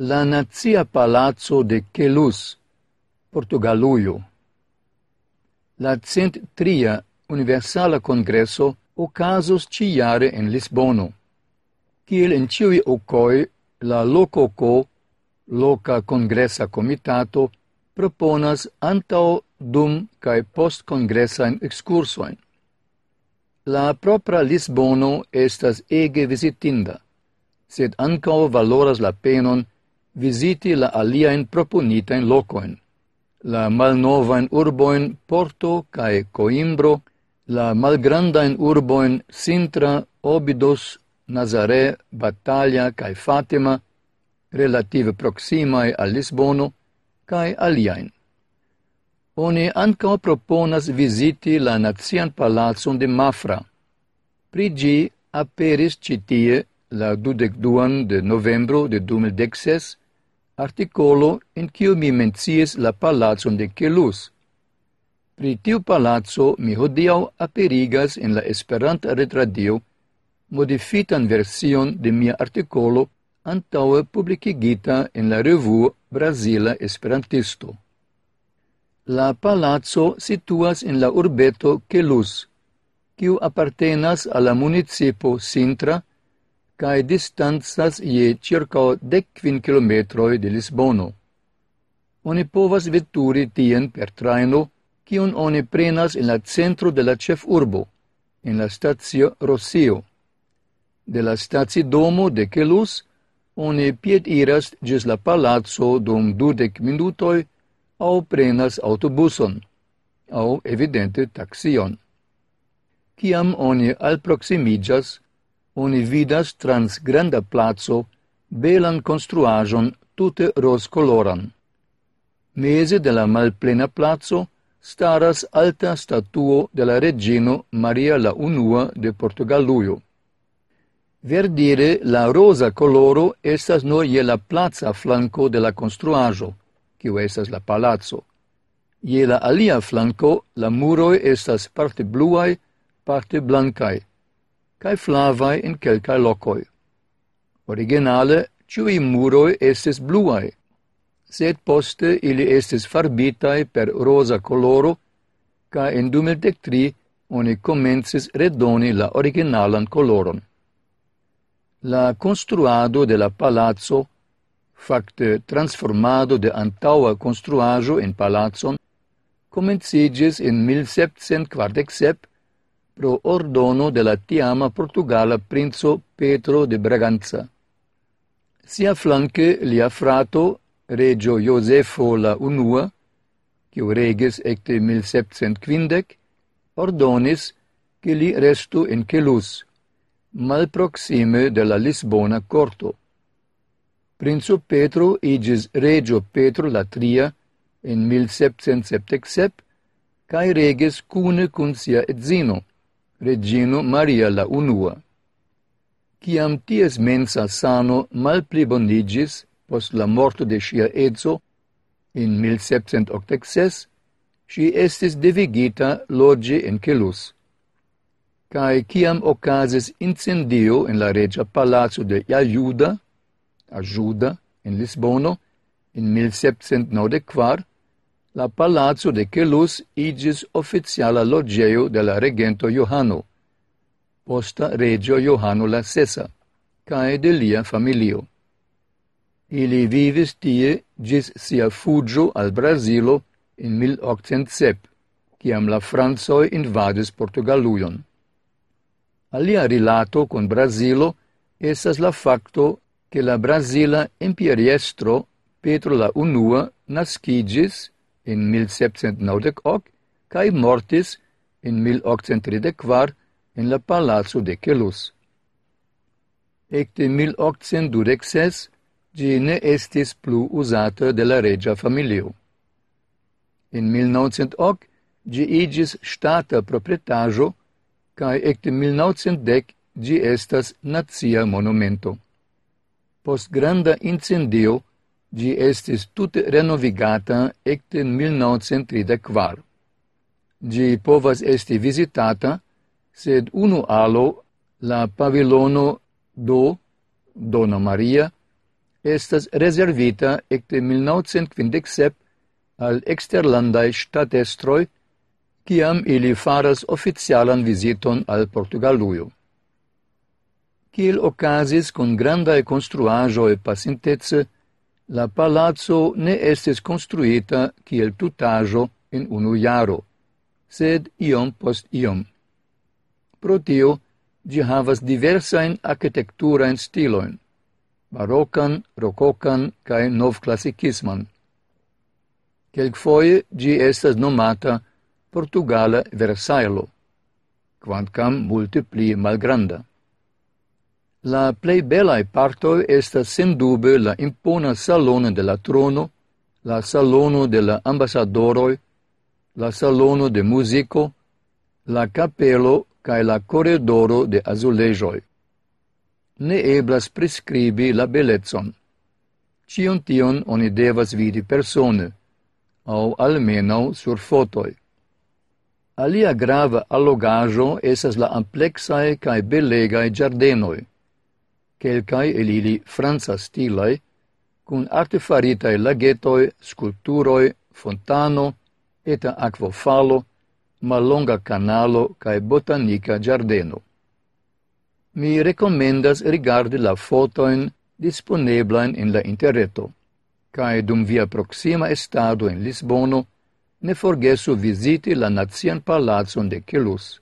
la Nazia Palazzo de Queluz, Portugaluio. La cent tria Universala Congresso ocasus ciare en Lisbono. Ciel en ciui ocoi, la lococo, loca congressa comitato, proponas antao dum cae post congressaen excursoin. La propra Lisbono estas ege visitinda, sed ancao valoras la penon visiti la aliaen proponitain locoin, la malnovain urboin Porto cae Coimbro, la malgrandain urboin Sintra, Obidos, Nazare, Battaglia cae Fatima, relative proximae al Lisbono, cae aliaen. Oni ancao proponas visiti la Nazian Palazzon de Mafra. Prigi aperis citie la 22 de novembro de 2016 articolo in kiu mi mencies la palacon de Kelus. Pri tiu palazzo mi hodiau aperigas en la Esperanta retradio modifitan version de mia articolo antaue publicigita en la revuo Brasila Esperantisto. La palazzo situas en la urbeto Kelus, kiu appartenas alla municipo Sintra cae distanzas ie circa decvin kilometroi de Lisbono. Oni povas vetturi tien per traino, cion oni prenas in la centro de la cef urbo, in la stazio Rossio. De la stazi domo de Celus, oni pied iras gis la palazzo dum dudec minutoi au prenas autobuson, au evidente taxion. Ciam oni alproximigas, oni vidas trans granda plazo belan construajon tute rozkoloran. Meze de la malplena plazo staras alta statuo de la reggino Maria la Unua de Portugaluio. Verdire la rosa coloro estas nur je la plaza flanco de la construajo, kiu estas la palazzo. Je la alia flanco la muroi estas parte bluai, parte blankaj cae flavae in quelcae locoi. Originale, ciui muroi estes bluae, sed poste ili estes farbitae per rosa coloro, ca in 2003 oni comences redoni la originalan coloron. La construado de la palazzo, facte transformado de antaua construajo in palazzon, comencigis in 1747 pro ordono de la tiama portugala princo Petro de Braganza. Sia flanque lia frato, regio Josefo la unua, quiu reges ecte 1750, ordonis che li restu in Celus, malproxime de la Lisbona corto. Princo Petro igis regio Petro la tria in 1777, cae reges cune cun sia edzino regino Maria la unua. Ciam ties mensa sano malplibondigis post la morto de sia edzo in 1786, si estis devigita logi in Celus. Cae ciam ocasis incendio in la regia palazzo de Iajuda, Ajuda, in Lisbono, in 1794, la palazzo de Celus igis oficiala logeo de la regento Johano, posta regio Johano la Sesa, cae de lia familio. Ili vivis tie gis sia fugio al Brasilo in 1807, ciam la Franzoi invadis Portugaluion. Alia rilato con Brasilo esas la facto che la Brasila imperiestro Petro la Unua nascigis in 1798 cae mortis in 1834 in la palazzo de Celus. Ecte 1826 gi ne estis plu usata de la regia familio. In 1908 gi igis stata proprietajo cae ecte 1910 gi estas nazia monumento. Post granda incendio Gi estis tute renovigata ecte 1934. Gi povas esti visitata, sed unu alo, la pavilono do, Dona Maria, estas reservita ecte 1957 al exterlandae statestroi, ciam ili faras oficialan visiton al Portugaluio. Kiel ocasis con grandae e pasintece, la palazzo ne estes construita kiel tutajo in unu iaro, sed iom post iom. Pro tio, gi havas diversain architecturain stiloin, barocan, rococan cae novclassicisman. Quelcfoie gi estas nomata Portugala Versaillo, quantcam multe pli malgranda. La plei belae parto estas sendube la impona salono de la trono, la salono de la ambasadoroj, la salono de musico, la capelo cae la corredoro de azulejoi. Ne eblas prescribi la belecon. Cion tion oni devas vidi persone, au almenau sur fotoi. Alia grava allogajo esas la amplexae cae belegae giardenoi quelcae el ili franza stilae, cun artefaritae lagetoi, sculpturoi, fontano, eta aquofalo, malonga canalo cae botanica giardeno. Mi recomendas rigardi la fotoin disponeblain in la interreto, cae dum via proxima estado in Lisbono ne forgesu visiti la Nazian Palazzon de Chelus.